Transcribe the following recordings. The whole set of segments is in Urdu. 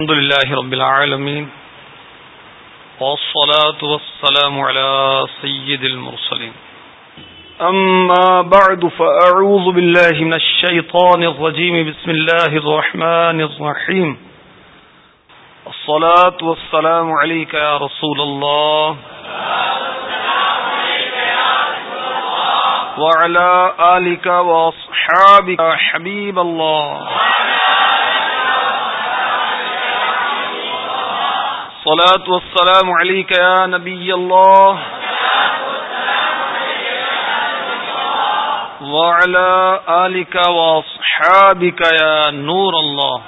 الحمد لله رب العالمين، والصلاة والسلام على سيد المرسلين. أما بعد، فأعوذ بالله من الشيطان الرجيم. بسم الله الرحمن الرحيم. الصلاة والسلام عليك يا رسول الله. وعلى آلك وأصحابك، حبيب الله. الصلاة والسلام عليك يا نبي الله. وعلى آلك وأصحابك يا نور الله.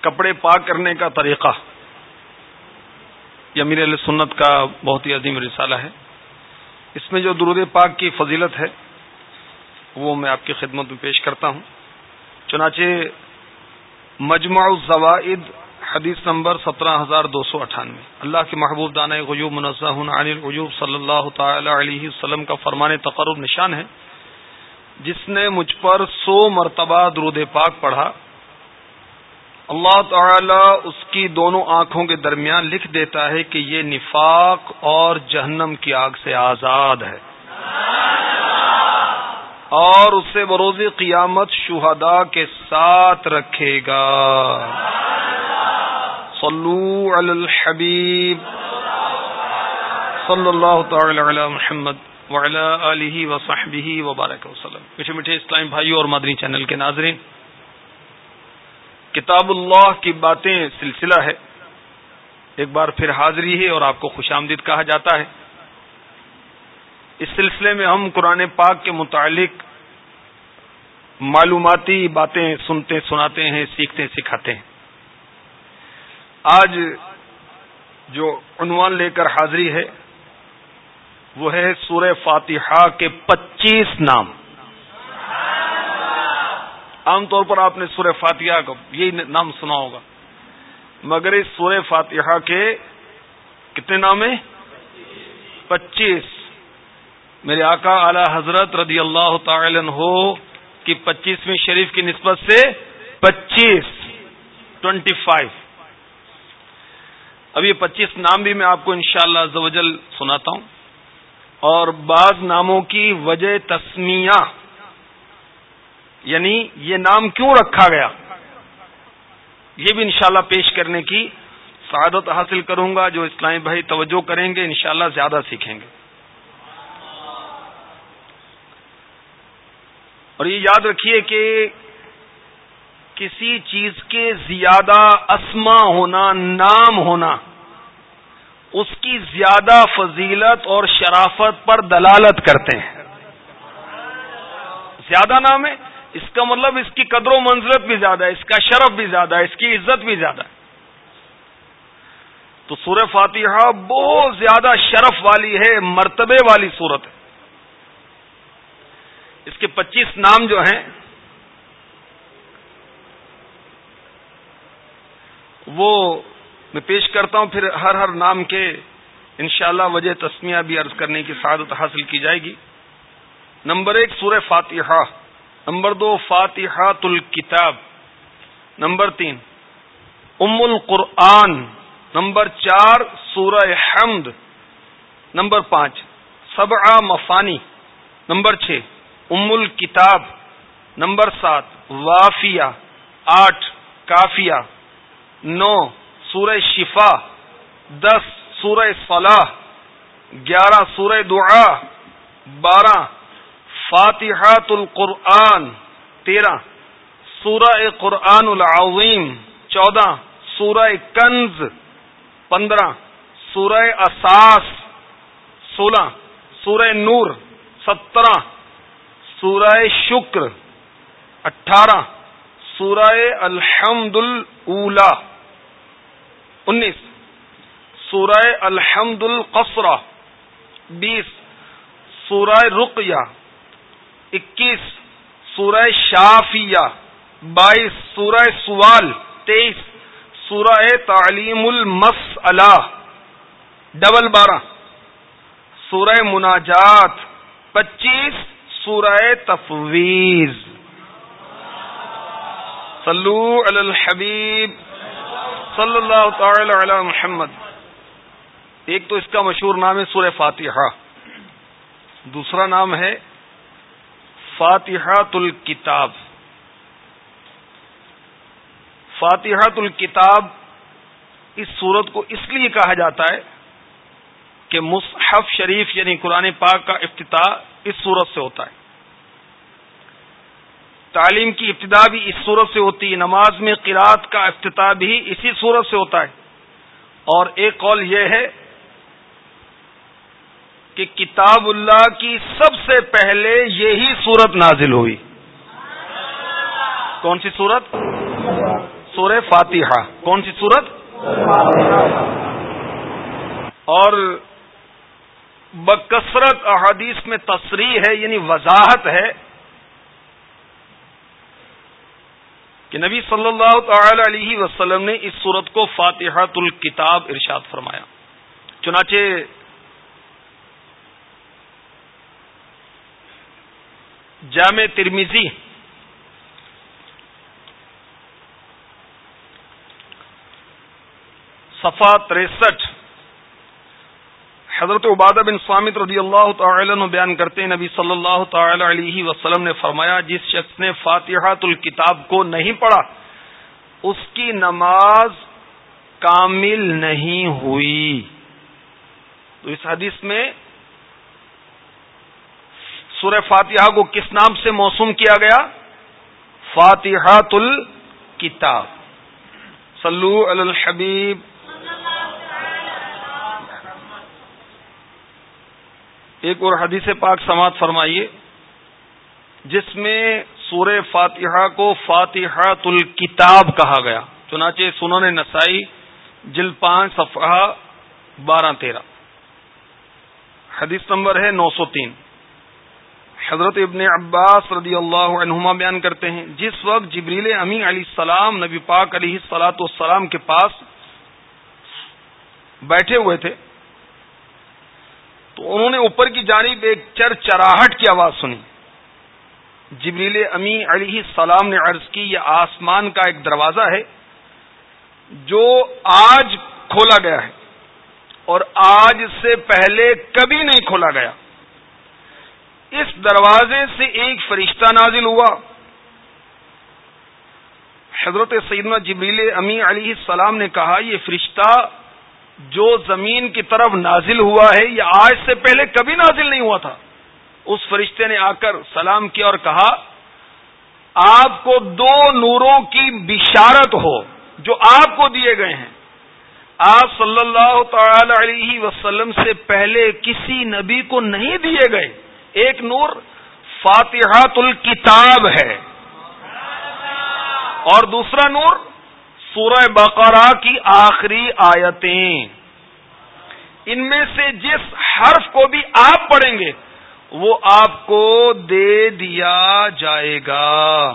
کپڑے پاک کرنے کا طریقہ. یہ امیر علیہ سنت کا بہت ہی عظیم رسالہ ہے. اس میں جو درود پاک کی فضیلت ہے، وہ میں آپ کی خدمت میں پیش کرتا ہوں. چنانچہ مجمع الزوائد، حدیث نمبر سترہ ہزار دو سو اٹھانوے۔ اللہ کے محبوب دانۂ غیوب منزہ عن الغیوب صلی اللہ تعالی علیہ وسلم کا فرمان تقرب نشان ہے۔ جس نے مجھ پر سو مرتبہ درود پاک پڑھا، اللہ تعالی اس کی دونوں آنکھوں کے درمیان لکھ دیتا ہے کہ یہ نفاق اور جہنم کی آگ سے آزاد ہے۔ اور اسے بروز قیامت شہداء کے ساتھ رکھے گا۔ صلو علی الحبیب۔ صلی اللہ تعالی علی محمد وعلی آلہ وصحبہ وبارک وسلم میٹھے میٹھے اسلام بھائیو اور مدنی چینل کے ناظرین، کتاب اللہ کی باتیں سلسلہ ہے۔ ایک بار پھر حاضری ہے اور آپ کو خوش آمدید کہا جاتا ہے۔ اس سلسلے میں ہم قرآن پاک کے متعلق معلوماتی باتیں سنتے سناتے ہیں، سیکھتے سکھاتے ہیں۔ آج جو عنوان لے کر حاضری ہے، وہ ہے سورہ فاتحہ کے پچیس نام۔ عام طور پر آپ نے سورہ فاتحہ کا یہی نام سنا ہوگا۔ مگر اس سورہ فاتحہ کے کتنے نام ہیں؟ پچیس۔ میرے آقا اعلی حضرت رضی اللہ تعالی ہو کی پچیسویں شریف کی نسبت سے پچیس ٹوینٹی فائیو اب یہ پچیس نام بھی میں آپ کو انشاءاللہ شاء اللہ سناتا ہوں۔ اور بعض ناموں کی وجہ تسمیہ یعنی یہ نام کیوں رکھا گیا؟ یہ بھی انشاءاللہ پیش کرنے کی سعادت حاصل کروں گا، جو اسلامی بھائی توجہ کریں گے، انشاءاللہ زیادہ سیکھیں گے۔ اور یہ یاد رکھیے کہ کسی چیز کے زیادہ اسما ہونا، نام ہونا، اس کی زیادہ فضیلت اور شرافت پر دلالت کرتے ہیں۔ زیادہ نام ہے، اس کا مطلب اس کی قدر و منزلت بھی زیادہ ہے، اس کا شرف بھی زیادہ ہے، اس کی عزت بھی زیادہ ہے۔ تو سورہ فاتحہ بہت زیادہ شرف والی ہے، مرتبے والی صورت ہے۔ اس کے پچیس نام جو ہیں، وہ میں پیش کرتا ہوں، پھر ہر ہر نام کے انشاءاللہ وجہ تسمیہ بھی عرض کرنے کی سعادت حاصل کی جائے گی۔ نمبر ایک، سورہ فاتحہ۔ نمبر دو فاتحات الکتاب نمبر تین ام القرآن نمبر چار، سورہ حمد۔ نمبر پانچ سبع مفانی۔ نمبر چھ ام الکتاب نمبر سات، وافیہ، آٹھ، کافیہ، نو، سورہ شفا، دس، سورہ فلاح گیارہ، سورہ دعا، بارہ، فاتحات القرآن، تیرہ، سورہ قرآن العظیم، چودہ، سورہ کنز، پندرہ، سورہ اساس، سولہ، سورہ نور، سترہ سورہ شکر، اٹھارہ، سورہ الحمد اللہ انیس، سورہ الحمد القصرہ بیس، سورہ رقیہ، اکیس، سورہ شافیہ، بائیس، سورہ سوال، تیئیس، سورہ تعلیم المس ڈبل بارہ، سورہ مناجات، پچیس سورہ تفویض۔ صلو علی الحبیب صلی اللہ تعالی علی محمد۔ ایک تو اس کا مشہور نام ہے سورہ فاتحہ۔ دوسرا نام ہے فاتحات الکتاب فاتحات الکتاب اس سورت کو اس لیے کہا جاتا ہے کہ مصحف شریف یعنی قرآن پاک کا افتتاح اس صورت سے ہوتا ہے۔ تعلیم کی ابتدا بھی اس صورت سے ہوتی ہے، نماز میں قرآت کا افتتاح بھی اسی صورت سے ہوتا ہے۔ اور ایک قول یہ ہے کہ کتاب اللہ کی سب سے پہلے یہی صورت نازل ہوئی۔ کون سی صورت؟ سورہ فاتحہ۔ کون سی صورت؟ اور بکثرت احادیث میں تصریح ہے یعنی وضاحت ہے کہ نبی صلی اللہ تعالی علیہ وسلم نے اس صورت کو فاتحت الکتاب ارشاد فرمایا۔ چنانچہ جامع ترمیزی صفا تریسٹھ حضرت عبادہ بن سامت رضی اللہ تعالی عنہ بیان کرتے ہیں، نبی صلی اللہ تعالی علیہ وسلم نے فرمایا، جس شخص نے فاتحات الکتاب کو نہیں پڑھا، اس کی نماز کامل نہیں ہوئی۔ تو اس حدیث میں سورہ فاتحہ کو کس نام سے موسوم کیا گیا؟ فاتحات الکتاب۔ صلو علی الحبیب ایک اور حدیث پاک سماعت فرمائیے، جس میں سورہ فاتحہ کو فاتحات الکتاب کہا گیا، چنانچہ سنن نسائی جل پانچ، صفحہ بارہ تیرہ۔ حدیث نمبر ہے نو سو تین۔ حضرت ابن عباس رضی اللہ عنہما بیان کرتے ہیں، جس وقت جبریل امین علیہ السلام نبی پاک علیہ سلاۃ والسلام کے پاس بیٹھے ہوئے تھے تو انہوں نے اوپر کی جانب ایک چر چراہٹ کی آواز سنی۔ جبریل امی علیہ السلام نے عرض کی، یہ آسمان کا ایک دروازہ ہے جو آج کھولا گیا ہے اور آج سے پہلے کبھی نہیں کھولا گیا۔ اس دروازے سے ایک فرشتہ نازل ہوا۔ حضرت سیدنا جبریل امی علیہ السلام نے کہا، یہ فرشتہ جو زمین کی طرف نازل ہوا ہے، یہ آج سے پہلے کبھی نازل نہیں ہوا تھا۔ اس فرشتے نے آ کر سلام کیا اور کہا، آپ کو دو نوروں کی بشارت ہو جو آپ کو دیے گئے ہیں۔ آپ صلی اللہ تعالی علیہ وسلم سے پہلے کسی نبی کو نہیں دیے گئے۔ ایک نور فاتحات الکتاب ہے۔ اور دوسرا نور سورہ بقرہ کی آخری آیتیں۔ ان میں سے جس حرف کو بھی آپ پڑھیں گے، وہ آپ کو دے دیا جائے گا۔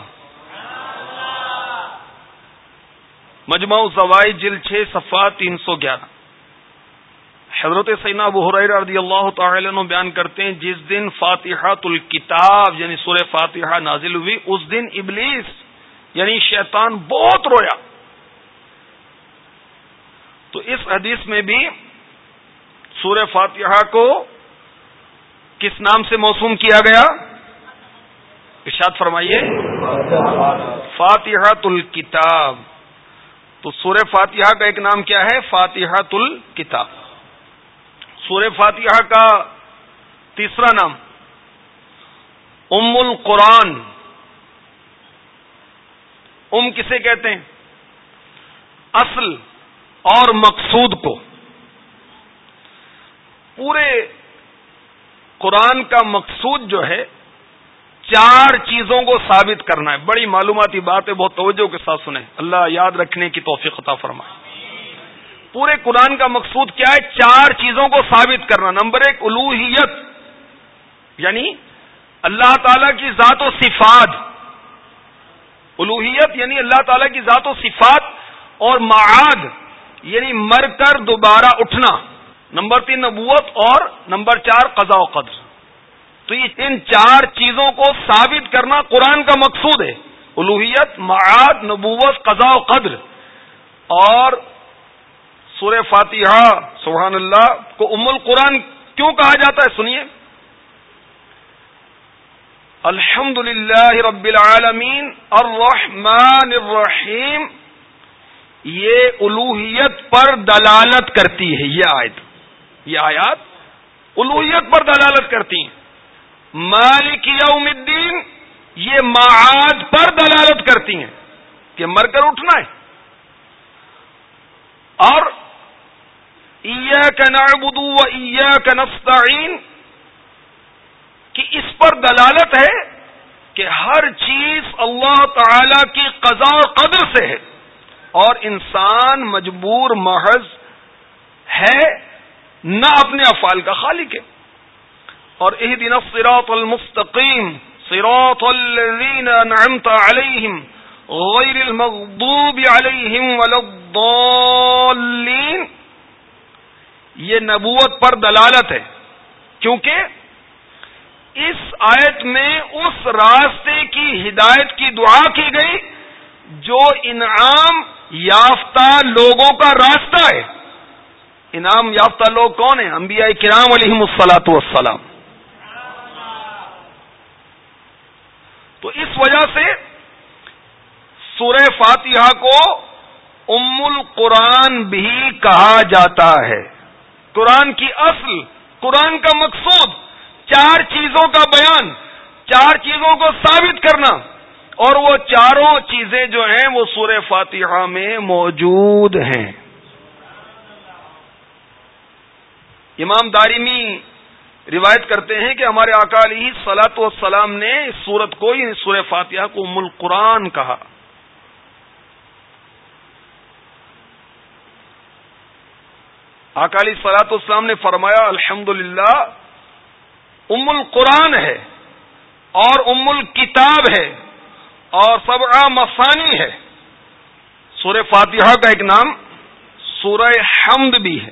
مجموع زوائی جل چھ صفا تین سو گیارہ۔ حضرت سینا ابو حریر رضی اللہ تعالی عنہ بیان کرتے ہیں، جس دن فاتحات الکتاب یعنی سورہ فاتحہ نازل ہوئی، اس دن ابلیس یعنی شیطان بہت رویا۔ تو اس حدیث میں بھی سورہ فاتحہ کو کس نام سے موسوم کیا گیا؟ ارشاد فرمائیے۔ فاتحہ الکتاب۔ تو سورہ فاتحہ کا ایک نام کیا ہے؟ فاتحہ الکتاب۔ سورہ فاتحہ کا تیسرا نام ام القرآن ام کسے کہتے ہیں؟ اصل اور مقصود کو۔ پورے قرآن کا مقصود جو ہے، چار چیزوں کو ثابت کرنا ہے۔ بڑی معلوماتی بات ہے، بہت توجہ کے ساتھ سنیں۔ اللہ یاد رکھنے کی توفیق عطا فرمائے۔ پورے قرآن کا مقصود کیا ہے؟ چار چیزوں کو ثابت کرنا۔ نمبر ایک، الوحیت۔ یعنی اللہ تعالی کی ذات و صفات۔ الوحیت یعنی اللہ تعالی کی ذات و صفات اور معاد۔ یعنی مر کر دوبارہ اٹھنا، نمبر تین نبوت اور نمبر چار قضاء و قدر۔ تو یہ ان چار چیزوں کو ثابت کرنا قرآن کا مقصود ہے۔ الوحیت معاد، نبوت، قضاء و قدر۔ اور سورہ فاتحہ، سبحان اللہ، کو ام القرآن کیوں کہا جاتا ہے؟ سنیے۔ الحمد للہ رب العالمین، الرحمن الرحیم۔ یہ الوحیت پر دلالت کرتی ہے، یہ آیت۔ یہ آیات الوحیت پر دلالت کرتی ہیں۔ مالک یوم الدین، یہ معاد پر دلالت کرتی ہیں کہ مر کر اٹھنا ہے۔ اور نعبد و نستعین، کہ اس پر دلالت ہے کہ ہر چیز اللہ تعالی کی قضاء و قدر سے ہے۔ اور انسان مجبور محض ہے نہ اپنے افعال کا خالق ہے۔ اور اہ دن سراط المستقیم سراط الذین انعمت علیہم، غیر المغضوب علیہم الضالین۔ یہ نبوت پر دلالت ہے، کیونکہ اس آیت میں اس راستے کی ہدایت کی دعا کی گئی جو انعام یافتہ لوگوں کا راستہ ہے۔ انعام یافتہ لوگ کون ہیں؟ انبیاء کرام علیہ السلاۃ والسلام۔ تو اس وجہ سے سورہ فاتحہ کو ام القرآن بھی کہا جاتا ہے۔ قرآن کی اصل، قرآن کا مقصود، چار چیزوں کا بیان، چار چیزوں کو ثابت کرنا۔ اور وہ چاروں چیزیں جو ہیں وہ سورہ فاتحہ میں موجود ہیں۔ امام دارمی روایت کرتے ہیں کہ ہمارے اکالی سلاط والسلام نے اس سورت کو ہی سورہ فاتحہ کو ام القرآن کہا۔ اکالی سلاط اسلام نے فرمایا الحمد ام القرآن ہے اور ام الکتاب ہے۔ اور سب مسانی ہے۔ سورہ فاتحہ کا ایک نام سورہ حمد بھی ہے۔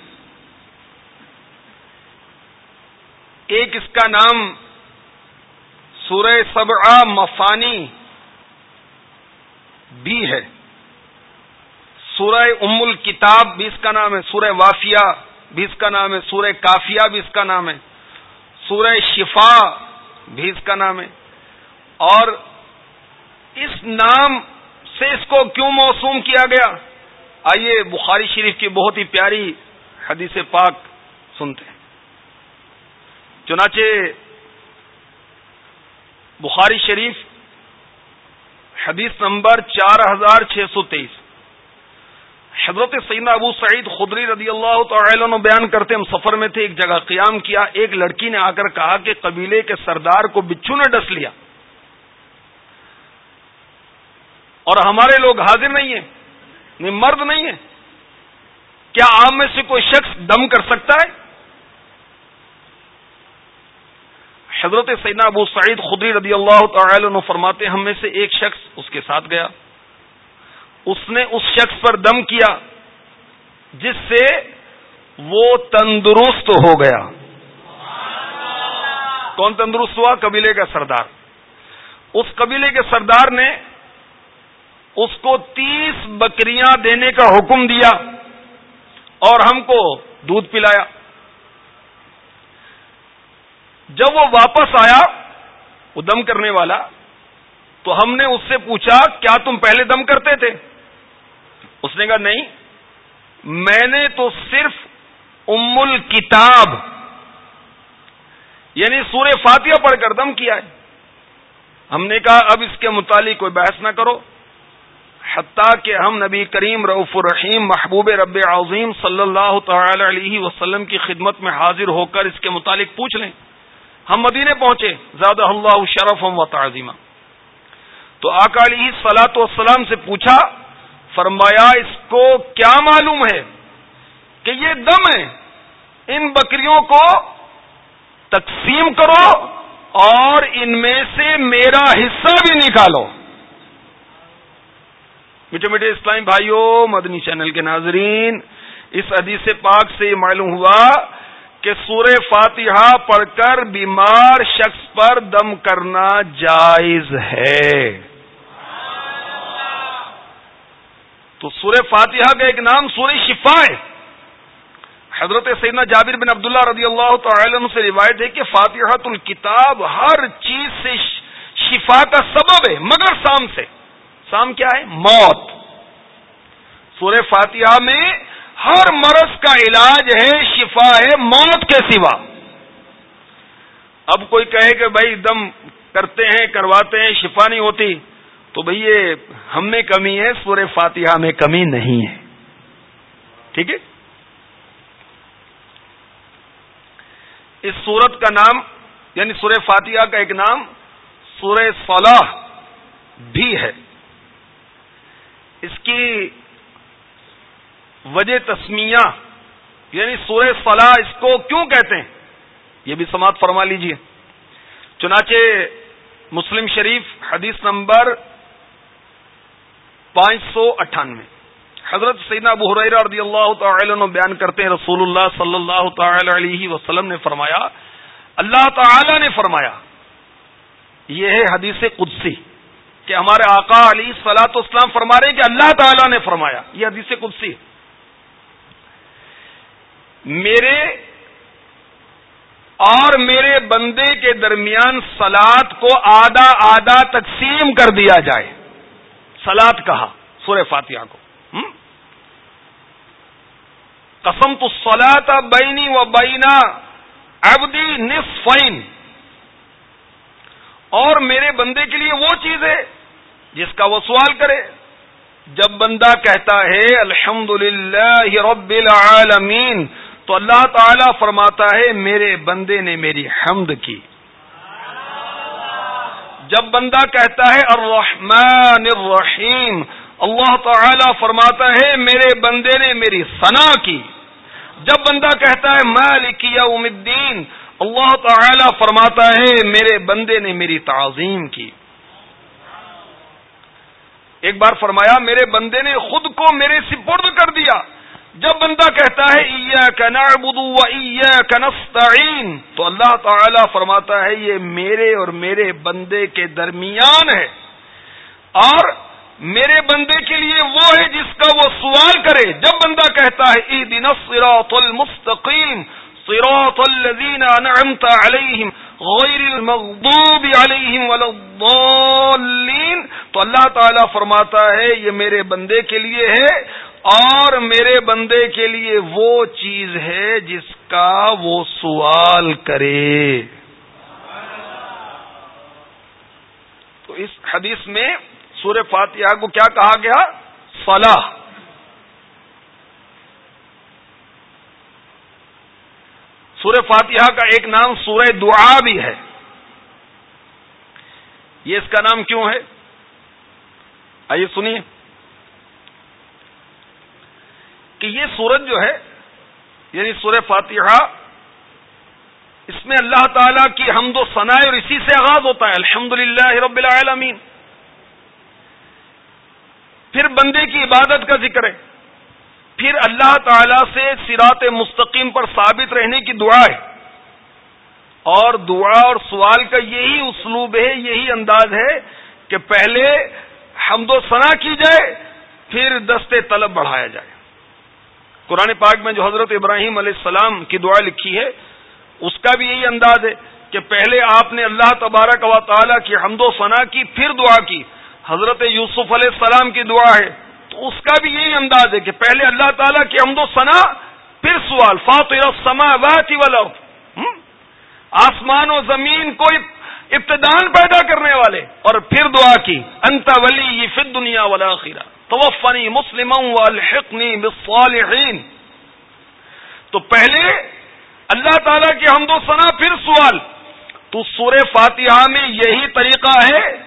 ایک اس کا نام سورہ سبع مفانی بھی ہے۔ سورہ ام الکتاب بھی اس کا نام ہے۔ سورہ وافیہ بھی اس کا نام ہے۔ سورہ کافیہ بھی اس کا نام ہے۔ سورہ شفا بھی اس کا نام ہے۔ اور اس نام سے اس کو کیوں موسوم کیا گیا؟ آئیے بخاری شریف کی بہت ہی پیاری حدیث پاک سنتے ہیں۔ چنانچہ بخاری شریف حدیث نمبر چار ہزار چھ سو تیئیس۔ حضرت سیدنا ابو سعید خدری رضی اللہ تعالی نے بیان کرتے ہم سفر میں تھے، ایک جگہ قیام کیا، ایک لڑکی نے آ کر کہا کہ قبیلے کے سردار کو بچھو نے ڈس لیا۔ اور ہمارے لوگ حاضر نہیں ہیں مرد نہیں ہیں۔ کیا عام میں سے کوئی شخص دم کر سکتا ہے؟ حضرت سیدنا ابو سعید خدری رضی اللہ تعالی عنہ فرماتے ہم میں سے ایک شخص اس کے ساتھ گیا۔ اس نے اس شخص پر دم کیا، جس سے وہ تندرست ہو گیا۔ کون تندرست ہوا؟ قبیلے کا سردار۔ اس قبیلے کے سردار نے اس کو تیس بکریاں دینے کا حکم دیا اور ہم کو دودھ پلایا۔ جب وہ واپس آیا وہ دم کرنے والا، تو ہم نے اس سے پوچھا، کیا تم پہلے دم کرتے تھے؟ اس نے کہا، نہیں، میں نے تو صرف ام الکتاب یعنی سورہ فاتحہ پڑھ کر دم کیا ہے۔ ہم نے کہا، اب اس کے متعلق کوئی بحث نہ کرو۔ حتیٰ کہ ہم نبی کریم رعف الرحیم محبوب رب عظیم صلی اللہ تعالی علیہ وسلم کی خدمت میں حاضر ہو کر اس کے متعلق پوچھ لیں۔ ہم مدینے پہنچے۔ زیادہ اللہ شرف و تعظیمہ تو اکالی سلاط والسلام سے پوچھا، فرمایا، اس کو کیا معلوم ہے کہ یہ دم ہے؟ ان بکریوں کو تقسیم کرو اور ان میں سے میرا حصہ بھی نکالو۔ میٹھے میٹھے اسلامی بھائیوں مدنی چینل کے ناظرین، اس حدیث پاک سے یہ معلوم ہوا کہ سورہ فاتحہ پڑھ کر بیمار شخص پر دم کرنا جائز ہے۔ تو سورہ فاتحہ کا ایک نام سورہ شفا ہے۔ حضرت سیدنا جابر بن عبداللہ رضی اللہ تعالی عنہ سے روایت ہے کہ فاتحہ الکتاب ہر چیز سے شفا کا سبب ہے، مگر سام سے۔ سام کیا ہے؟ موت. سورہ فاتحہ میں ہر مرض کا علاج ہے، شفا ہے، موت کے سوا. اب کوئی کہے کہ بھائی دم کرتے ہیں، کرواتے ہیں، شفا نہیں ہوتی، تو بھئی یہ ہم میں کمی ہے، سورہ فاتحہ میں کمی نہیں ہے. ٹھیک ہے؟ اس سورت کا نام یعنی سورہ فاتحہ کا ایک نام، سورہ صلاح بھی ہے. اس کی وجہ تسمیہ یعنی سورہ فلاح اس کو کیوں کہتے ہیں؟ یہ بھی سماعت فرما لیجیے۔ چنانچہ مسلم شریف حدیث نمبر پانچ سو اٹھانوے۔ حضرت سیدنا ابو حریرہ رضی اللہ تعالی عنہ بیان کرتے ہیں، رسول اللہ صلی اللہ تعالی علیہ وسلم نے فرمایا، اللہ تعالی نے فرمایا، یہ ہے حدیث قدسی۔ کہ ہمارے آقا علی سلاۃ اسلام فرما رہے ہیں کہ اللہ تعالی نے فرمایا، یہ حدیث قدسی ہے۔ میرے اور میرے بندے کے درمیان سلاد کو آدھا آدھا تقسیم کر دیا جائے۔ سلاد کہا، سورہ فاتحہ کو۔ قسم تو سلاد بینی و بینا ابدی نصفین۔ اور میرے بندے کے لیے وہ چیز ہے جس کا وہ سوال کرے۔ جب بندہ کہتا ہے الحمد رب العالمین، تو اللہ تعالی فرماتا ہے، میرے بندے نے میری حمد کی۔ جب بندہ کہتا ہے، الرحمن الرحیم، اللہ تعالی فرماتا ہے، میرے بندے نے میری ثنا کی۔ جب بندہ کہتا ہے، مالک یوم الدین، اللہ تعالی فرماتا ہے، میرے بندے نے میری تعظیم کی۔ ایک بار فرمایا، میرے بندے نے خود کو میرے سپرد کر دیا۔ جب بندہ کہتا ہے تو اللہ تعالی فرماتا ہے، یہ میرے اور میرے بندے کے درمیان ہے۔ اور میرے بندے کے لیے وہ ہے جس کا وہ سوال کرے۔ جب بندہ کہتا ہے ای دن المستقیم سراط الذین انعمت علیہم غیر المغضوب علیہم ولا الضالین تو اللہ تعالی فرماتا ہے، یہ میرے بندے کے لیے ہے اور میرے بندے کے لیے وہ چیز ہے جس کا وہ سوال کرے۔ تو اس حدیث میں سورہ فاتحہ کو کیا کہا گیا؟ فلاح سورہ فاتحہ کا ایک نام سورہ دعا بھی ہے۔ یہ اس کا نام کیوں ہے؟ آئیے سنیے۔ کہ یہ سورج جو ہے یعنی سورہ فاتحہ، اس میں اللہ تعالی کی حمد و ثناء اور اسی سے آغاز ہوتا ہے۔ الحمد رب العالمین۔ پھر بندے کی عبادت کا ذکر ہے۔ پھر اللہ تعالی سے سرات مستقیم پر ثابت رہنے کی دعا ہے۔ اور دعا اور سوال کا یہی اسلوب ہے، یہی انداز ہے کہ پہلے حمد و ثنا کی جائے، پھر دستے طلب بڑھایا جائے۔ قرآن پاک میں جو حضرت ابراہیم علیہ السلام کی دعا لکھی ہے، اس کا بھی یہی انداز ہے کہ پہلے آپ نے اللہ تبارک و تعالیٰ کی حمد و ثنا کی، پھر دعا کی۔ حضرت یوسف علیہ السلام کی دعا ہے۔ اس کا بھی یہی انداز ہے کہ پہلے اللہ تعالیٰ کی حمد و ثنا، پھر سوال، فاطر سما والا آسمان و زمین کو ابتدان پیدا کرنے والے۔ اور پھر دعا کی، انت ولی یہ فت دنیا والا خیرہ توفنی مسلم والحقنی بالصالحین۔ تو پہلے اللہ تعالی کی حمد و ثنا، پھر سوال۔ تو سورہ فاتحہ میں یہی طریقہ ہے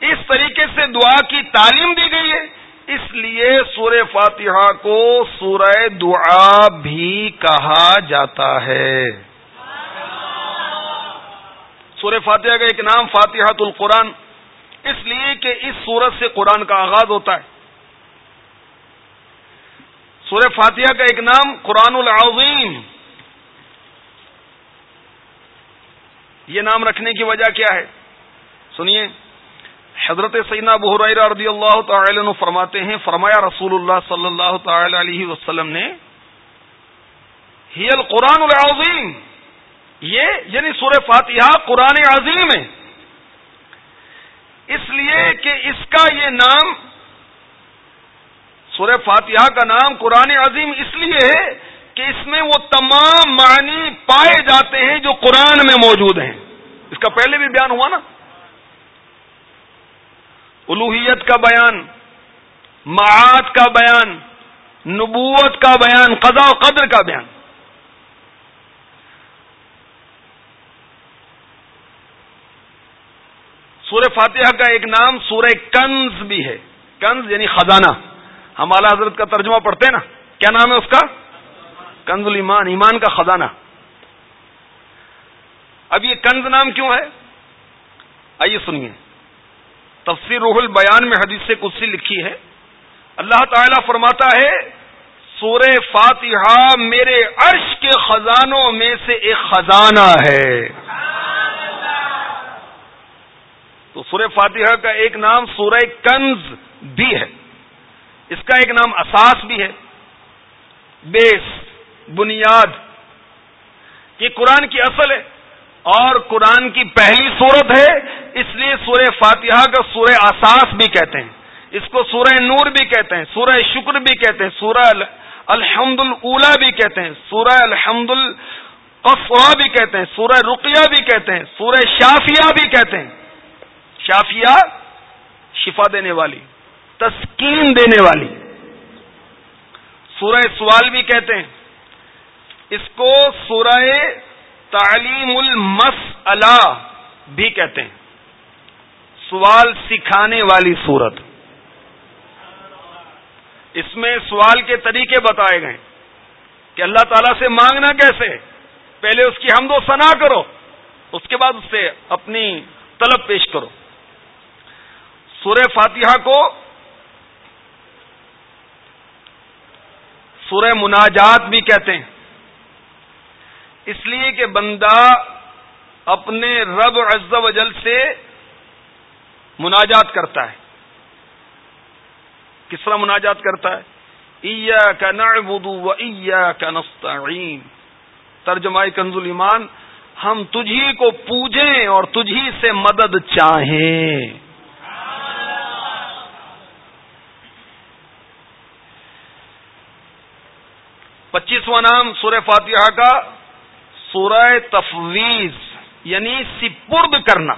اس طریقے سے دعا کی تعلیم دی گئی ہے۔ اس لیے سورہ فاتحہ کو سورہ دعا بھی کہا جاتا ہے۔ سورہ فاتحہ کا ایک نام فاتحہ القرآن۔ اس لیے کہ اس سورت سے قرآن کا آغاز ہوتا ہے۔ سورہ فاتحہ کا ایک نام قرآن العظیم۔ یہ نام رکھنے کی وجہ کیا ہے؟ سنیے۔ حضرت سینا بحر رضی اللہ تعالی عنہ فرماتے ہیں، فرمایا رسول اللہ صلی اللہ تعالی علیہ وسلم نے، ہی القرآن العظیم یہ یعنی سورہ فاتحہ قرآن عظیم ہے۔ اس لیے کہ اس کا یہ نام، سورہ فاتحہ کا نام قرآن عظیم اس لیے ہے کہ اس میں وہ تمام معنی پائے جاتے ہیں جو قرآن میں موجود ہیں۔ اس کا پہلے بھی بیان ہوا نا؟ الوحیت کا بیان، معاد کا بیان، نبوت کا بیان، قضاء و قدر کا بیان۔ سورہ فاتحہ کا ایک نام سورہ کنز بھی ہے۔ کنز یعنی خزانہ۔ ہم اعلی حضرت کا ترجمہ پڑھتے ہیں نا؟ کیا نام ہے اس کا؟ کنز المان ایمان کا خزانہ۔ اب یہ کنز نام کیوں ہے؟ آئیے سنیے۔ تفسیر روح البیان میں حدیث سے کچھ لکھی ہے۔ اللہ تعالی فرماتا ہے، سورہ فاتحہ میرے عرش کے خزانوں میں سے ایک خزانہ ہے۔ تو سورہ فاتحہ کا ایک نام سورہ کنز بھی ہے۔ اس کا ایک نام اساس بھی ہے۔ بیس، بنیاد، یہ قرآن کی اصل ہے۔ اور قرآن کی پہلی صورت ہے، اس لیے سورہ فاتحہ کا سورہ اساس بھی کہتے ہیں۔ اس کو سورہ نور بھی کہتے ہیں، سورہ شکر بھی کہتے ہیں، سورہ الحمد اللہ بھی کہتے ہیں، سورہ الحمد القفا بھی کہتے ہیں، سورہ رقیہ بھی کہتے ہیں، سورہ شافیہ بھی کہتے ہیں۔ شافیہ شفا دینے والی، تسکین دینے والی۔ سورہ سوال بھی کہتے ہیں۔ اس کو سورہ تعلیم المس بھی کہتے ہیں۔ سوال سکھانے والی صورت۔ اس میں سوال کے طریقے بتائے گئے کہ اللہ تعالی سے مانگنا کیسے پہلے اس کی حمد و ثنا کرو، اس کے بعد اس سے اپنی طلب پیش کرو۔ سورہ فاتحہ کو سورہ مناجات بھی کہتے ہیں۔ اس لیے کہ بندہ اپنے رب عز و جل سے مناجات کرتا ہے۔ کس طرح مناجات کرتا ہے؟ ایا کا نعبد و ایا کا نستعین ترجمہ کنز ایمان ہم تجھی کو پوجیں اور تجھی سے مدد چاہیں پچیسواں نام سورہ فاتحہ کا سورہ تفویض یعنی سپرد کرنا۔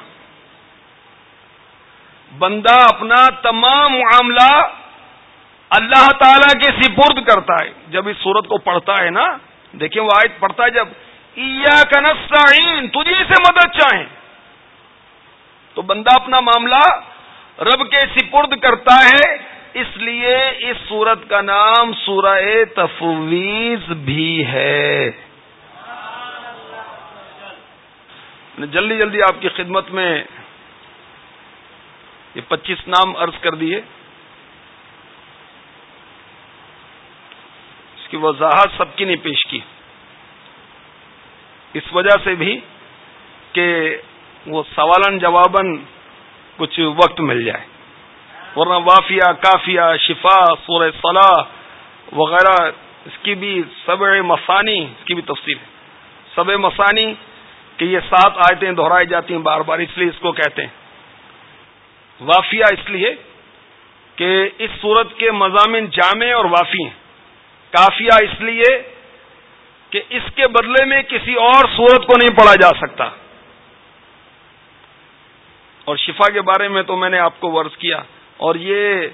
بندہ اپنا تمام معاملہ اللہ تعالی کے سپرد کرتا ہے۔ جب اس سورت کو پڑھتا ہے نا، دیکھیں وہ آیت پڑھتا ہے جب ایا کنسائن تجھے سے مدد چاہیں۔ تو بندہ اپنا معاملہ رب کے سپرد کرتا ہے۔ اس لیے اس سورت کا نام سورہ تفویض بھی ہے۔ جلدی جلدی آپ کی خدمت میں یہ پچیس نام عرض کر دیے۔ اس کی وضاحت سب کی نہیں پیش کی۔ اس وجہ سے بھی کہ وہ سوالن جواباً کچھ وقت مل جائے۔ ورنہ وافیہ، کافیہ شفا سورہ صلاح وغیرہ، اس کی بھی سب مسانی، اس کی بھی تفصیل ہے۔ سب مسانی کہ یہ سات آیتیں دہرائی جاتی ہیں بار بار، اس لیے اس کو کہتے ہیں۔ وافیہ اس لیے کہ اس صورت کے مضامین جامع اور وافی ہیں۔ کافیہ اس لیے کہ اس کے بدلے میں کسی اور صورت کو نہیں پڑھا جا سکتا۔ اور شفا کے بارے میں تو میں نے آپ کو ورز کیا۔ اور یہ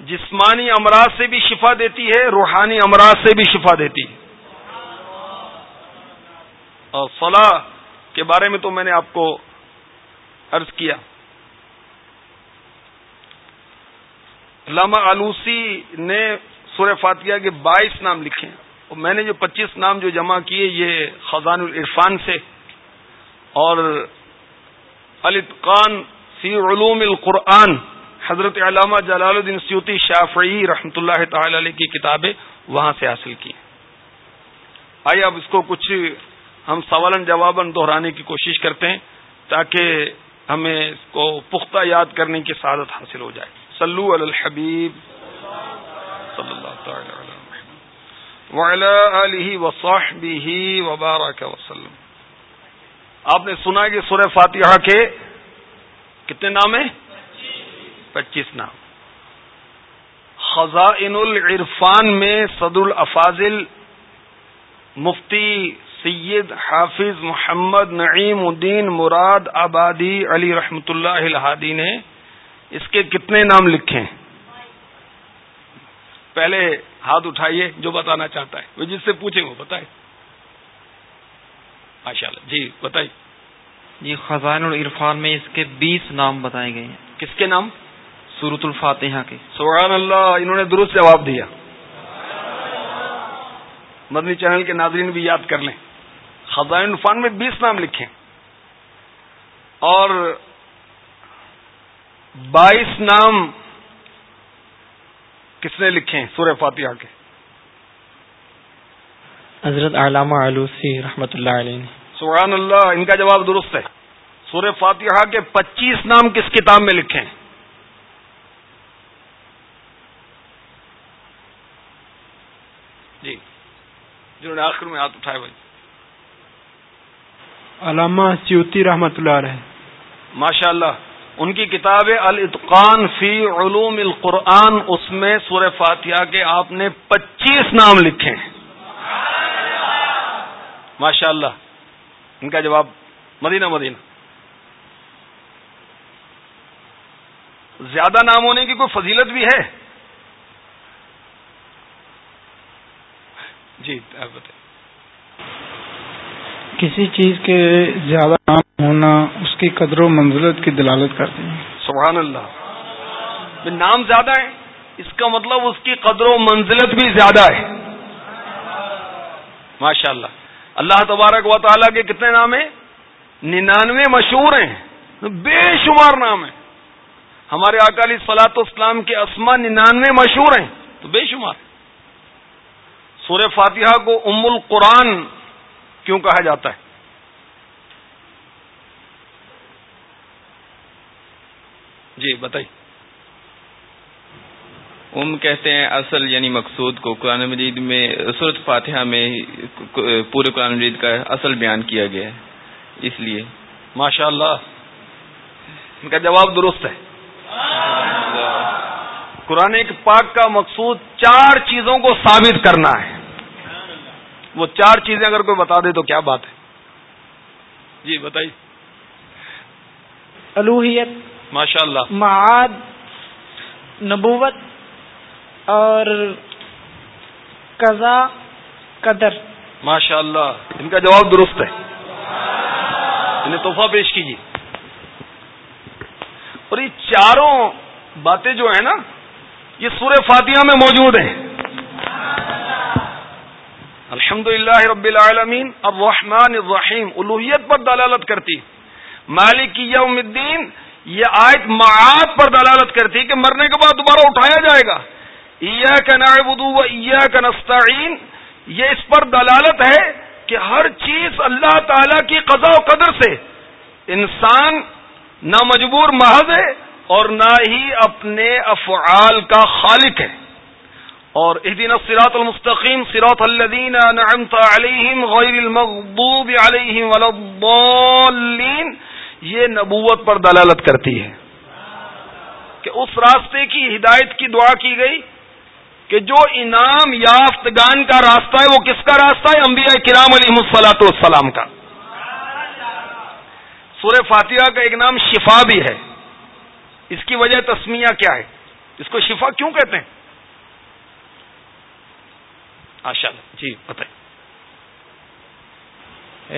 جسمانی امراض سے بھی شفا دیتی ہے، روحانی امراض سے بھی شفا دیتی ہے۔ اور فلاح کے بارے میں تو میں نے آپ کو عرض کیا۔ علامہ آلوسی نے سورہ فاتحہ کے بائیس نام لکھے ہیں۔ اور میں نے جو پچیس نام جو جمع کیے، یہ خزان العرفان سے۔ اور الاتقان فی علوم القرآن، حضرت علامہ جلال الدین سیوتی شافعی رحمۃ اللہ تعالی علیہ کی کتابیں وہاں سے حاصل کی۔ آئیے اب اس کو کچھ ہم سوالن جواباً دہرانے کی کوشش کرتے ہیں تاکہ ہمیں اس کو پختہ یاد کرنے کی سعادت حاصل ہو جائے۔ صلو علی الحبیب صلی اللہ تعالی علیہ وصحبہ وبارک وسلم۔ آپ نے سنا کہ سورہ فاتحہ کے کتنے نام ہیں؟ پچیس نام۔ خزائن العرفان میں صدر الافاظل مفتی سید حافظ محمد نعیم الدین مراد آبادی علی رحمت اللہ الحادی نے اس کے کتنے نام لکھے پہلے ہاتھ اٹھائیے جو بتانا چاہتا ہے۔ وہ جس سے پوچھیں وہ بتائے۔ ماشاء اللہ جی بتائیے۔ جی خزان العرفان میں اس کے بیس نام بتائے گئے ہیں۔ کس کے نام؟ سورت الفاتحہ کے۔ سبحان اللہ انہوں نے درست جواب دیا۔ مدنی چینل کے ناظرین بھی یاد کر لیں۔ خزان الرفان میں بیس نام لکھے اور بائیس نام کس نے لکھے سورہ فاتحہ کے؟ حضرت علامہ علوسی رحمت اللہ علیہ۔ سبحان اللہ ان کا جواب درست ہے۔ سورہ فاتحہ کے پچیس نام کس کتاب میں لکھے جی جنہوں نے آخر میں ہاتھ اٹھائے بھائی۔ علامہ سیوتی رحمت اللہ علیہ۔ ماشاء اللہ ان کی کتاب الاتقان فی علوم القرآن، اس میں سورہ فاتحہ کے آپ نے پچیس نام لکھے ہیں۔ ماشاء اللہ ان کا جواب مدینہ مدینہ۔ زیادہ نام ہونے کی کوئی فضیلت بھی ہے؟ جی بتائیں۔ کسی چیز کے زیادہ نام ہونا اس کی قدر و منزلت کی دلالت کرتے ہیں سبحان اللہ۔ نام زیادہ ہے، اس کا مطلب اس کی قدر و منزلت بھی زیادہ ہے۔ ماشاء اللہ اللہ تبارک و تعالیٰ کے کتنے نام ہیں؟ ننانوے مشہور ہیں۔ بے شمار نام ہیں۔ ہمارے اکالی سلاط اسلام کے اسما ننانوے مشہور ہیں، تو بے شمار۔ سورہ فاتحہ کو ام القرآن کیوں کہا جاتا ہے؟ جی بتائیے۔ ام کہتے ہیں اصل یعنی مقصود کو قرآن مجید میں صورت فاتحہ میں پورے قرآن مجید کا اصل بیان کیا گیا ہے۔ اس لیے۔ ماشاء اللہ ان کا جواب درست ہے۔ قرآن پاک کا مقصود چار چیزوں کو ثابت کرنا ہے۔ وہ چار چیزیں اگر کوئی بتا دے تو کیا بات ہے؟ جی بتائیے۔ الوحیت ماشاء اللہ معاد نبوت اور قضا قدر۔ ماشاء اللہ ان کا جواب درست ہے۔ انہیں تحفہ پیش کیجیے۔ اور یہ چاروں باتیں جو ہیں نا یہ سورہ فاتحہ میں موجود ہیں۔ الحمد للہ رب العالمین، الرحمن الرحیم الوحیت پر دلالت کرتی۔ مالک یوم الدین، یہ آیت معاد پر دلالت کرتی کہ مرنے کے بعد دوبارہ اٹھایا جائے گا۔ کا نعبد و کا نستعین، یہ اس پر دلالت ہے کہ ہر چیز اللہ تعالی کی قضاء و قدر سے۔ انسان نہ مجبور محض ہے اور نہ ہی اپنے افعال کا خالق ہے۔ اور اس دن سراط المستقیم سراط الدین علیہم غیر المغضوب علیہم الضالین یہ نبوت پر دلالت کرتی ہے کہ اس راستے کی ہدایت کی دعا کی گئی کہ جو انعام یافتگان کا راستہ ہے وہ کس کا راستہ ہے؟ انبیاء کرام علی مسلاط والسلام کا۔ سورہ فاتحہ کا ایک نام شفا بھی ہے۔ اس کی وجہ تسمیہ کیا ہے؟ اس کو شفا کیوں کہتے ہیں؟ آشا جی بتائیے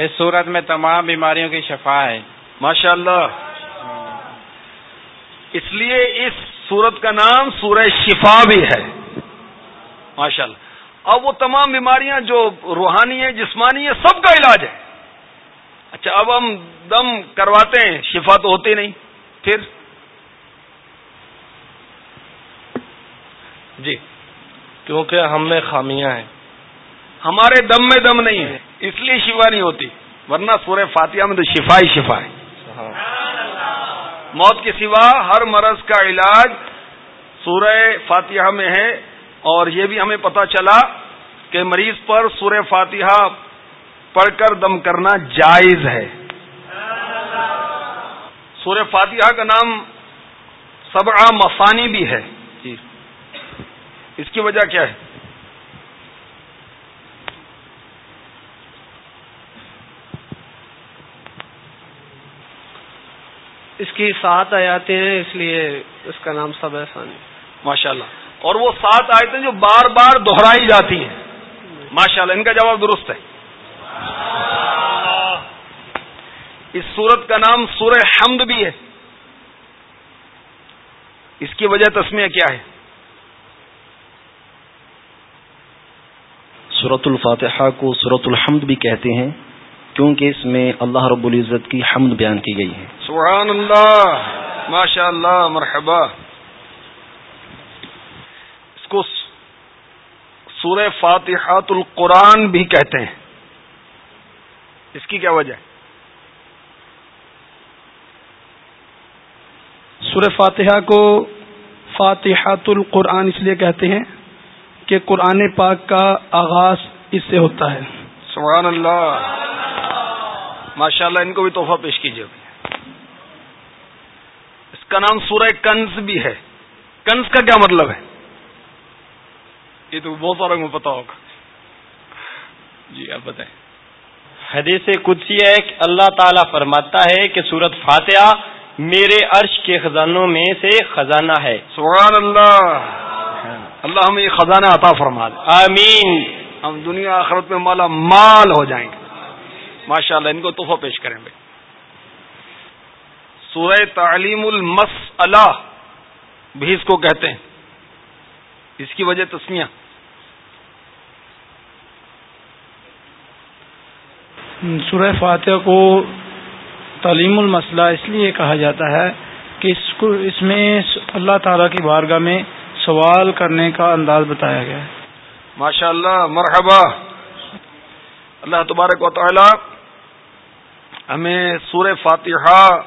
اس صورت میں تمام بیماریوں کی شفا ہے۔ ماشاء اللہ اس لیے اس سورت کا نام سورہ شفا بھی ہے۔ ماشاء اللہ اب وہ تمام بیماریاں جو روحانی ہیں جسمانی ہیں سب کا علاج ہے۔ اچھا اب ہم دم کرواتے ہیں شفا تو ہوتی نہیں۔ پھر جی کیونکہ ہم میں خامیاں ہیں۔ ہمارے دم میں دم نہیں ہے۔ اس لیے شفا نہیں ہوتی۔ ورنہ سورہ فاتحہ میں تو شفا ہی شفا ہے۔ موت کے سوا ہر مرض کا علاج سورہ فاتحہ میں ہے۔ اور یہ بھی ہمیں پتا چلا کہ مریض پر سورہ فاتحہ پڑھ کر دم کرنا جائز ہے۔ سورہ فاتحہ کا نام سبع مسانی بھی ہے۔ اس کی وجہ کیا ہے؟ اس کی سات آیاتیں ہیں اس لیے اس کا نام سب احسانی ماشاء اللہ اور وہ سات آیتیں جو بار بار دہرائی جاتی ہیں۔ ماشاء اللہ ان کا جواب درست ہے۔ اس سورت کا نام سورہ حمد بھی ہے۔ اس کی وجہ تسمیہ کیا ہے؟ صورت الفاتحہ کو صورت الحمد بھی کہتے ہیں کیونکہ اس میں اللہ رب العزت کی حمد بیان کی گئی ہے۔ سبحان اللہ ماشاء اللہ مرحبا۔ اس کو سورہ فاتحات القرآن بھی کہتے ہیں۔ اس کی کیا وجہ ہے؟ سورہ فاتحہ کو فاتحات القرآن اس لیے کہتے ہیں کہ قرآن پاک کا آغاز اس سے ہوتا ہے۔ سبحان اللہ۔ ماشاء اللہ ان کو بھی تحفہ پیش کیجیے اس کا نام سورہ کنز بھی ہے۔ کنز کا کیا مطلب ہے؟ یہ تو بہت سارے کو پتا ہوگا۔ جی آپ بتائیں۔ حدیث کچھ یہ ہے کہ اللہ تعالیٰ فرماتا ہے کہ سورت فاتحہ میرے عرش کے خزانوں میں سے خزانہ ہے۔ سبحان اللہ۔ اللہ ہمیں یہ خزانہ عطا فرما دے۔ آمین۔ ہم دنیا آخرت میں مالا مال ہو جائیں گے۔ ماشاء اللہ ان کو تحفہ پیش کریں بھائی سورہ تعلیم المس بھی اس کو کہتے ہیں۔ اس کی وجہ تسمیاں سورہ فاتحہ کو تعلیم المسلح اس لیے کہا جاتا ہے کہ اس کو اس میں اللہ تعالی کی بارگاہ میں سوال کرنے کا انداز بتایا گیا ہے۔ ماشاء اللہ مرحبا۔ اللہ تبارک و تعالی ہمیں سور فاتحہ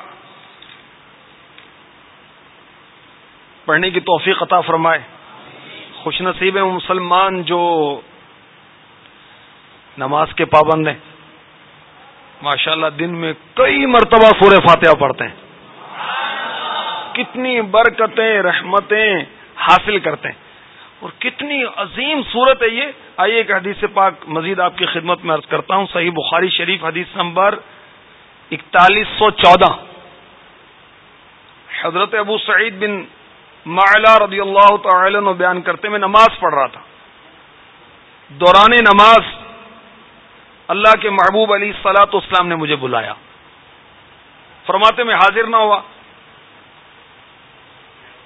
پڑھنے کی توفیق عطا فرمائے۔ خوش نصیب مسلمان جو نماز کے پابند ہیں۔ ماشاء اللہ دن میں کئی مرتبہ سور فاتحہ پڑھتے ہیں۔ کتنی برکتیں، رحمتیں۔ حاصل کرتے ہیں۔ اور کتنی عظیم صورت ہے یہ۔ آئیے ایک حدیث پاک مزید آپ کی خدمت میں عرض کرتا ہوں۔ صحیح بخاری شریف حدیث نمبر اکتالیس سو چودہ۔ حضرت ابو سعید بن معلا رضی اللہ تعالی عنہ بیان کرتے میں نماز پڑھ رہا تھا۔ دوران نماز اللہ کے محبوب علی سلاۃ اسلام نے مجھے بلایا۔ فرماتے میں حاضر نہ ہوا۔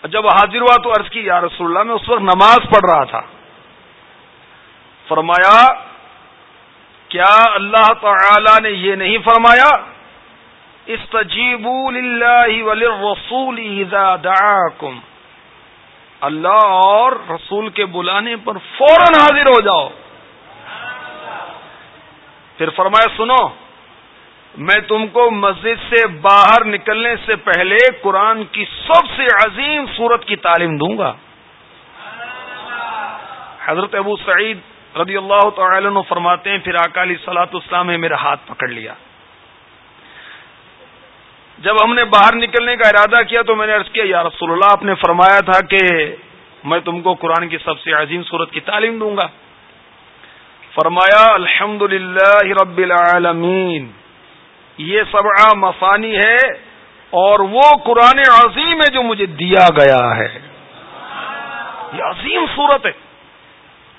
جب حاضر ہوا تو عرض کی، یا رسول اللہ، میں اس وقت نماز پڑھ رہا تھا۔ فرمایا، کیا اللہ تعالی نے یہ نہیں فرمایا؟ استجیبوا للہ وللرسول اذا دعاکم۔ اللہ اور رسول کے بلانے پر فوراً حاضر ہو جاؤ۔ پھر فرمایا، سنو میں تم کو مسجد سے باہر نکلنے سے پہلے قرآن کی سب سے عظیم صورت کی تعلیم دوں گا۔ حضرت ابو سعید رضی اللہ تعالی عنہ فرماتے ہیں، پھر اکالی سلاط اسلام نے میرا ہاتھ پکڑ لیا۔ جب ہم نے باہر نکلنے کا ارادہ کیا تو میں نے عرض کیا، یا رسول اللہ، آپ نے فرمایا تھا کہ میں تم کو قرآن کی سب سے عظیم صورت کی تعلیم دوں گا۔ فرمایا الحمد رب العالمین۔ یہ سب مسانی ہے اور وہ قرآن عظیم ہے جو مجھے دیا گیا ہے۔ یہ عظیم صورت ہے۔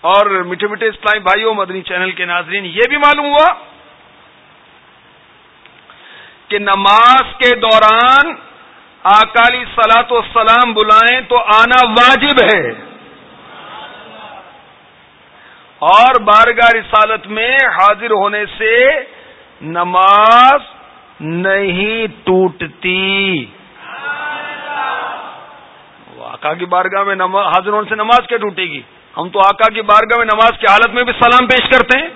اور میٹھے میٹھے اسلامی بھائیوں، مدنی چینل کے ناظرین، یہ بھی معلوم ہوا کہ نماز کے دوران اکالی سلاط و سلام بلائیں تو آنا واجب ہے۔ اور بارگاہ رسالت میں حاضر ہونے سے نماز نہیں ٹوٹتی۔ آقا کی بارگاہ میں حاضر ہونے سے نماز کیا ٹوٹے گی؟ ہم تو آقا کی بارگاہ میں نماز کی حالت میں بھی سلام پیش کرتے ہیں۔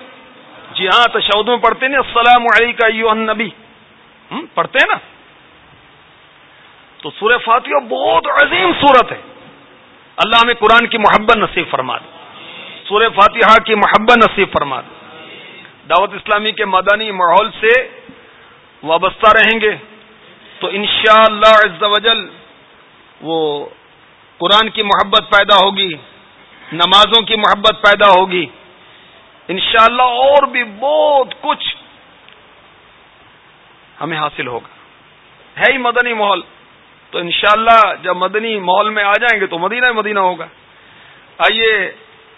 جی ہاں تشود میں پڑھتے ہیں السلام علیکم نبی پڑھتے ہیں نا؟ تو سورہ فاتحہ بہت عظیم صورت ہے۔ اللہ ہمیں قرآن کی محبت نصیب فرما دے۔ سورہ فاتحہ کی محبت نصیب فرما دے۔ دعوت اسلامی کے مدانی ماحول سے وابستہ رہیں گے، تو انشاءاللہ شاء اللہ وہ قرآن کی محبت پیدا ہوگی، نمازوں کی محبت پیدا ہوگی۔ انشاءاللہ اور بھی بہت کچھ ہمیں حاصل ہوگا۔ ہے ہی مدنی ماحول، تو انشاءاللہ جب مدنی ماحول میں آ جائیں گے تو مدینہ مدینہ ہوگا۔ آئیے،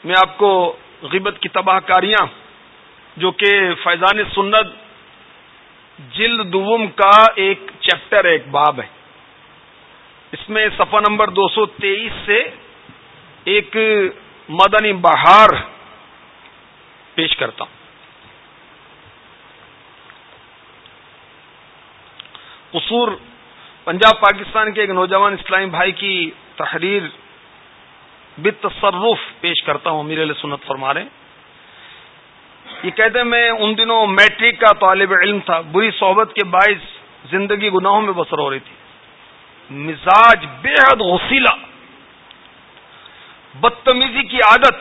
میں آپ کو غیبت کی تباہ کاریاں جو کہ فیضان سنت جلد دوم کا ایک چیپٹر ہے ایک باب ہے۔ اس میں صفحہ نمبر دو سو تیئیس سے ایک مدنی بہار پیش کرتا ہوں۔ قصور پنجاب پاکستان کے ایک نوجوان اسلامی بھائی کی تحریر بت تصرف پیش کرتا ہوں۔ امیر علیہ سنت فرما رہے یہ کہتے ہیں میں ان دنوں میٹرک کا طالب علم تھا، بری صحبت کے باعث زندگی گناہوں میں بسر ہو رہی تھی۔ مزاج بے حد غسیلا بدتمیزی کی عادت۔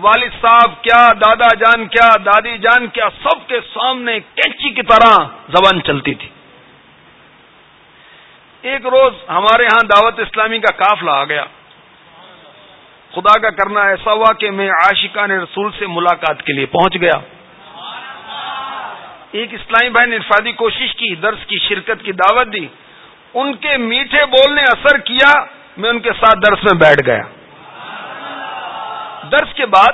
والد صاحب کیا، دادا جان کیا، دادی جان کیا، سب کے سامنے کینچی کی طرح زبان چلتی تھی۔ ایک روز ہمارے ہاں دعوت اسلامی کا کافلا آ گیا۔ خدا کا کرنا ایسا ہوا کہ میں عاشقان رسول سے ملاقات کے لیے پہنچ گیا۔ ایک اسلامی بھائی نے ارفادی کوشش کی، درس کی، شرکت کی، دعوت دی۔ ان کے میٹھے بول نے اثر کیا، میں ان کے ساتھ درس میں بیٹھ گیا۔ درس کے بعد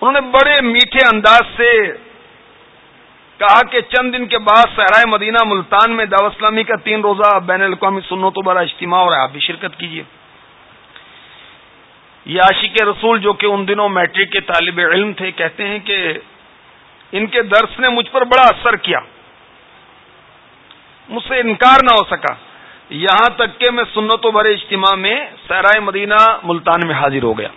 انہوں نے بڑے میٹھے انداز سے کہا کہ چند دن کے بعد صحرائے مدینہ ملتان میں دعوت اسلامی کا تین روزہ بین الاقوامی سنو تو بڑا اجتماع ہو رہا ہے۔ آپ بھی شرکت کیجیے یہ عاشق رسول جو کہ ان دنوں میٹرک کے طالب علم تھے، کہتے ہیں کہ ان کے درس نے مجھ پر بڑا اثر کیا۔ مجھ سے انکار نہ ہو سکا۔ یہاں تک کہ میں سنت و بڑے اجتماع میں سیرائے مدینہ ملتان میں حاضر ہو گیا۔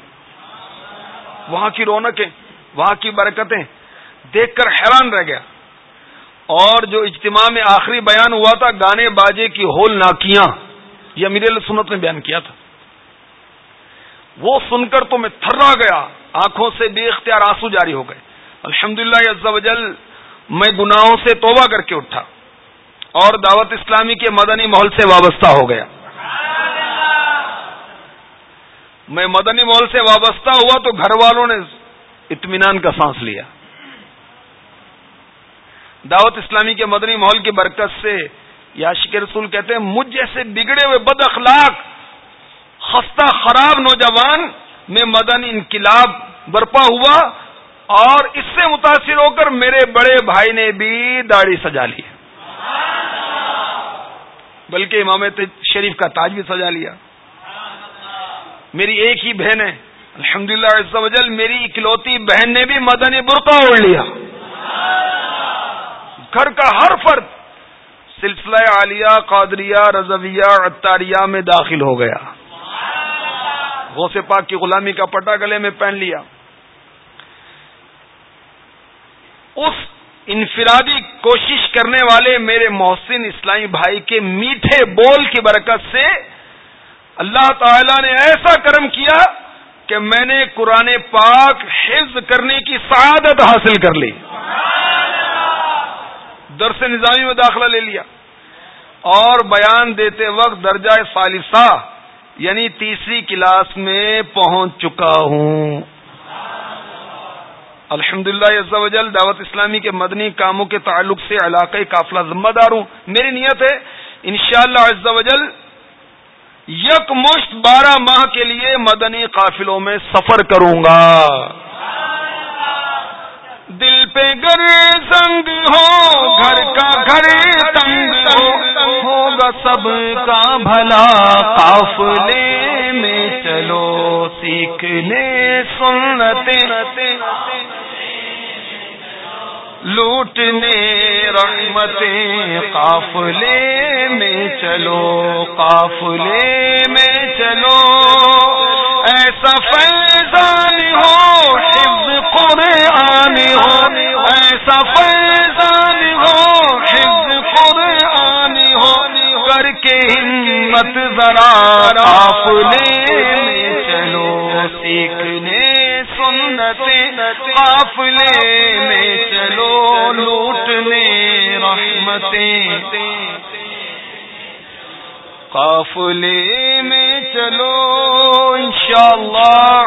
وہاں کی رونقیں، وہاں کی برکتیں دیکھ کر حیران رہ گیا۔ اور جو اجتماع میں آخری بیان ہوا تھا، گانے باجے کی ہول ناکیاں، یہ امیر سنت نے بیان کیا تھا۔ وہ سن کر تو میں تھرا گیا، آنکھوں سے بے اختیار آنسو جاری ہو گئے۔ الحمد للہ میں گناہوں سے توبہ کر کے اٹھا اور دعوت اسلامی کے مدنی ماحول سے وابستہ ہو گیا۔ میں مدنی ماحول سے وابستہ ہوا تو گھر والوں نے اطمینان کا سانس لیا۔ دعوت اسلامی کے مدنی ماحول کی برکت سے یاشق رسول کہتے ہیں، مجھ جیسے بگڑے ہوئے بد اخلاق خستہ خراب نوجوان میں مدنی انقلاب برپا ہوا اور اس سے متاثر ہو کر میرے بڑے بھائی نے بھی داڑھی سجا لی۔ بلکہ امام شریف کا تاج بھی سجا لیا۔ میری ایک ہی بہن ہے۔ الحمد للہ میری اکلوتی بہن نے بھی مدنی برقع اوڑھ لیا۔ گھر کا ہر فرد سلسلہ عالیہ، قادریہ، رضویہ اتاریہ میں داخل ہو گیا۔ غوث پاک کی غلامی کا پٹا گلے میں پہن لیا۔ اس انفرادی کوشش کرنے والے میرے محسن اسلامی بھائی کے میٹھے بول کی برکت سے اللہ تعالی نے ایسا کرم کیا کہ میں نے قرآن پاک حفظ کرنے کی سعادت حاصل کر لی۔ درس نظامی میں داخلہ لے لیا۔ اور بیان دیتے وقت درجہ ثالثہ یعنی تیسری کلاس میں پہنچ چکا ہوں۔ الحمد للہ دعوت اسلامی کے مدنی کاموں کے تعلق سے علاقائی قافلہ ذمہ دار ہوں۔ میری نیت ہے، انشاءاللہ شاء اللہ یک مشت بارہ ماہ کے لیے مدنی قافلوں میں سفر کروں گا۔ دل پہ گر سنگ ہو، گھر کا گھر تنگ سب کا بھلا قافلے میں چلو، سیکھنے سنتے لوٹنے رحمتیں، قافلے میں چلو، قافلے چلو۔ ہمت ذرا قافلے میں چلو، سیکھنے سنتے قافلے میں چلو، لوٹنے رحمتیں قافلے میں چلو، انشاءاللہ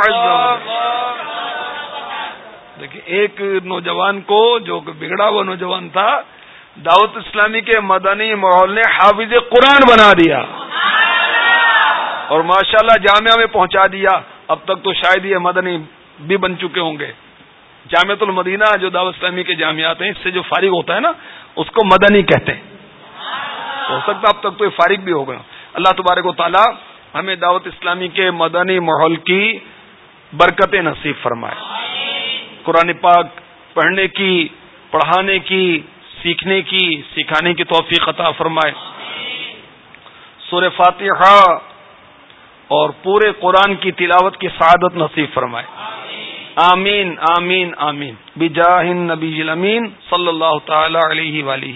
دیکھیں ایک نوجوان کو جو بگڑا ہوا نوجوان تھا، دعوت اسلامی کے مدنی ماحول نے حافظ قرآن بنا دیا۔ اور ماشاءاللہ جامعہ میں پہنچا دیا، اب تک تو شاید یہ مدنی بھی بن چکے ہوں گے۔ جامعت المدینہ جو دعوت اسلامی کے جامعات ہیں، اس سے جو فارغ ہوتا ہے نا، اس کو مدنی کہتے ہیں۔ ہو سکتا اب تک تو یہ فارغ بھی ہوگا اللہ تبارک و تعالی ہمیں دعوت اسلامی کے مدنی ماحول کی برکت نصیب فرمائے۔ قرآن پاک پڑھنے کی، پڑھانے کی، سیکھنے کی، سکھانے کی توفیق عطا فرمائے۔ سور فاتحہ اور پورے قرآن کی تلاوت کی سعادت نصیب فرمائے۔ آمین آمین آمین۔ بجاہ نبی امین صلی اللہ تعالی علیہ ولی